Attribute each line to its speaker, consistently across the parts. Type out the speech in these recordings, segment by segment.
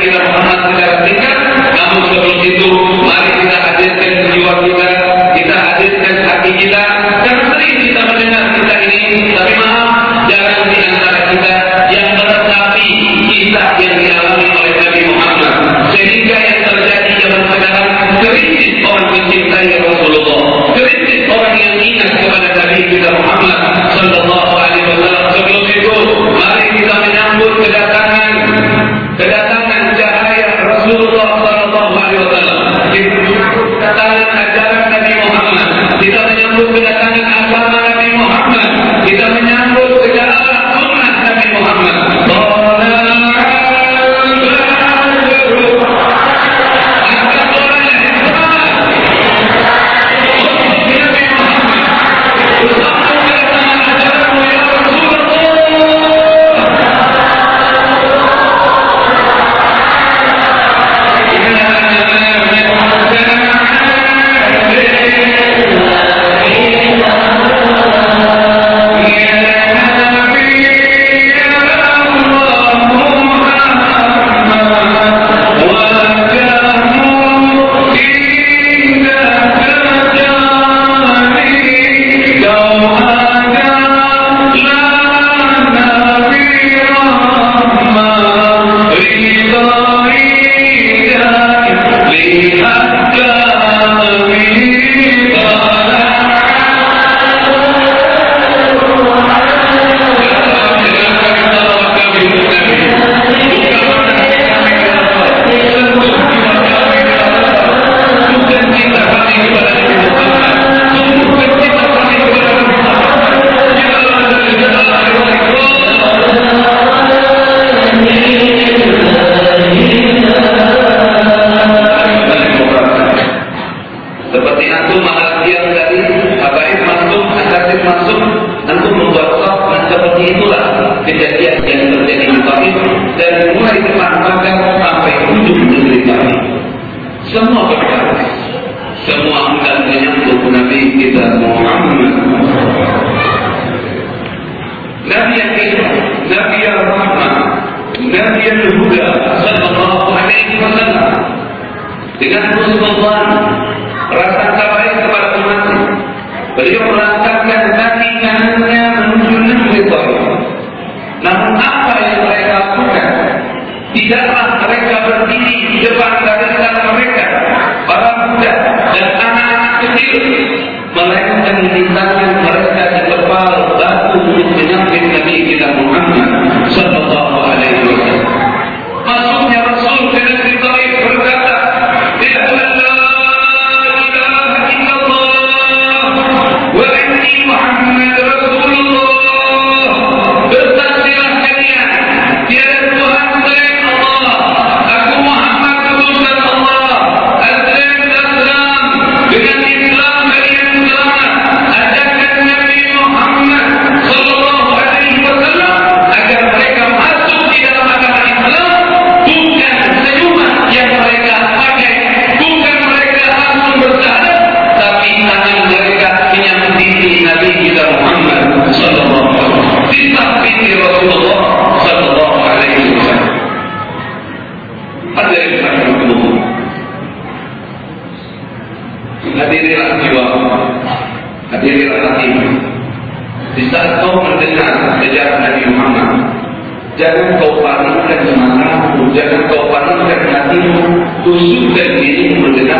Speaker 1: kita hormat secara tingkat namun sebelum itu mari kita hadirkan jiwa kita kita hadirkan hati kita. Yang sering kita mendengar kita ini tapi maaf jarang di antara kita yang meresapi kita yang dialami oleh Nabi Muhammad. Sehingga yang terjadi zaman sekarang kritis orang mencintai Rasulullah. Kritis orang yang ingat kepada Nabi kita Muhammad. نبي الرحمة نبي الهدى صلى الله عليه وسلم dengan kesubuhan rasa terbaik kepada umatnya. Beliau melangkahkan kaki kanannya menuju negeri Taif. Namun apa yang mereka lakukan? Tidaklah mereka berdiri di depan barisan mereka para muda dan anak-anak kecil melainkan di tangan mereka di kepala كنت مستنق النبي إلى محمد صلى الله عليه وسلم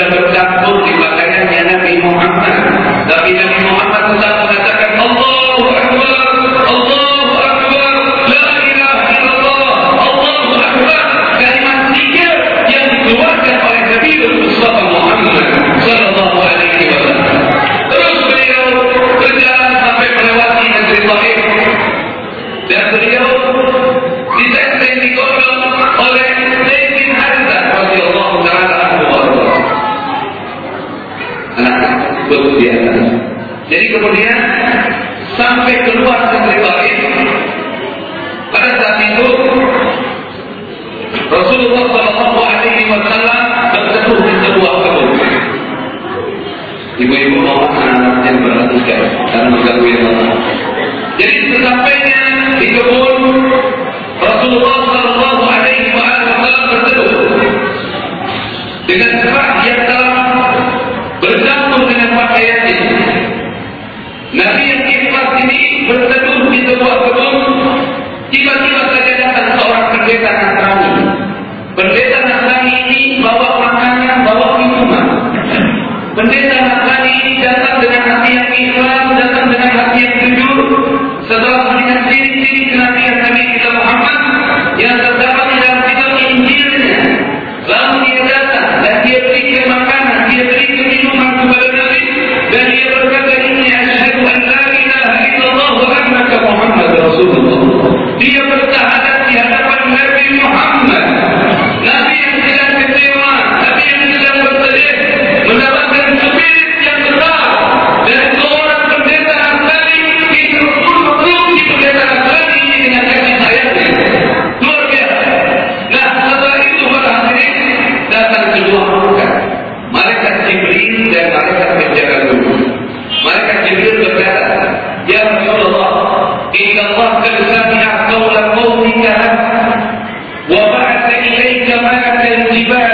Speaker 1: sudah tercantum di pakaiannya Nabi Muhammad. Tapi Nabi Muhammad tetap mengatakan Allahu Akbar, Allahu Akbar, La ilaha illallah, Allahu Akbar. Kalimat tiga yang dikeluarkan oleh Nabi Mustafa Muhammad sallallahu alaihi wasallam. Terus beliau berjalan sampai melewati negeri Thaif. Dan beliau di tempat kemudian sampai keluar dari wahid. Pada saat itu Rasulullah Shallallahu Alaihi Wasallam berteduh di sebuah kebun. Ibu-ibu mau anak-anak yang berantukan karena mengganggu yang lain. Jadi sesampainya di kebun Rasulullah Kemudian ini berteduh di sebuah gedung, tiba-tiba saja datang seorang pendeta. Jibril berkata, Ya Rasulullah, Inna Allah kelsamiah kawla kawlika, Wa ba'at ilaika ma'at al-jibar,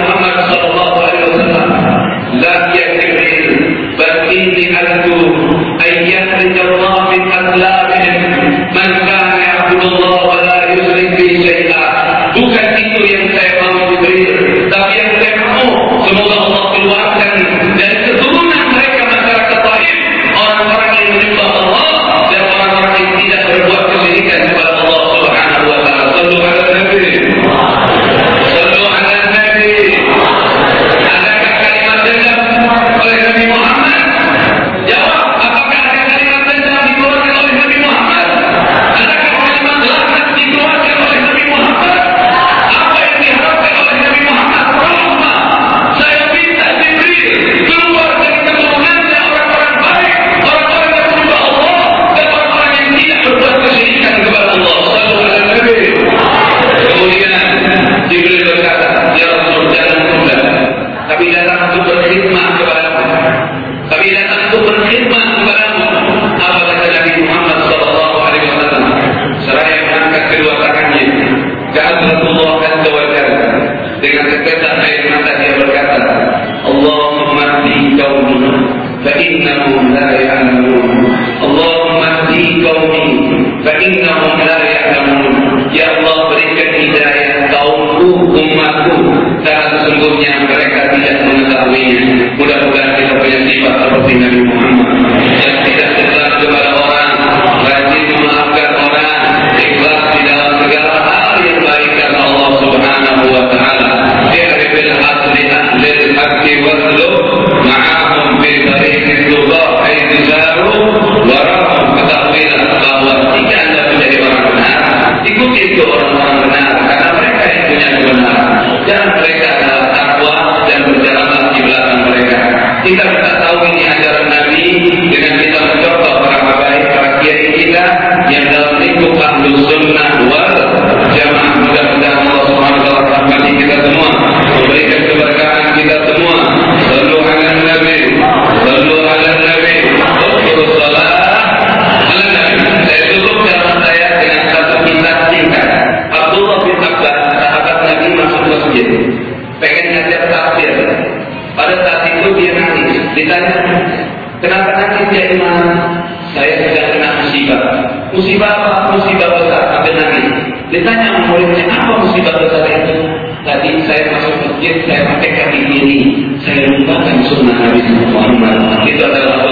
Speaker 1: محمد صلى الله عليه وسلم لم يكن بل إني أرجو فإنهم لا masjid, saya pakai kaki kiri, saya lupakan sunnah Nabi Muhammad. Itu adalah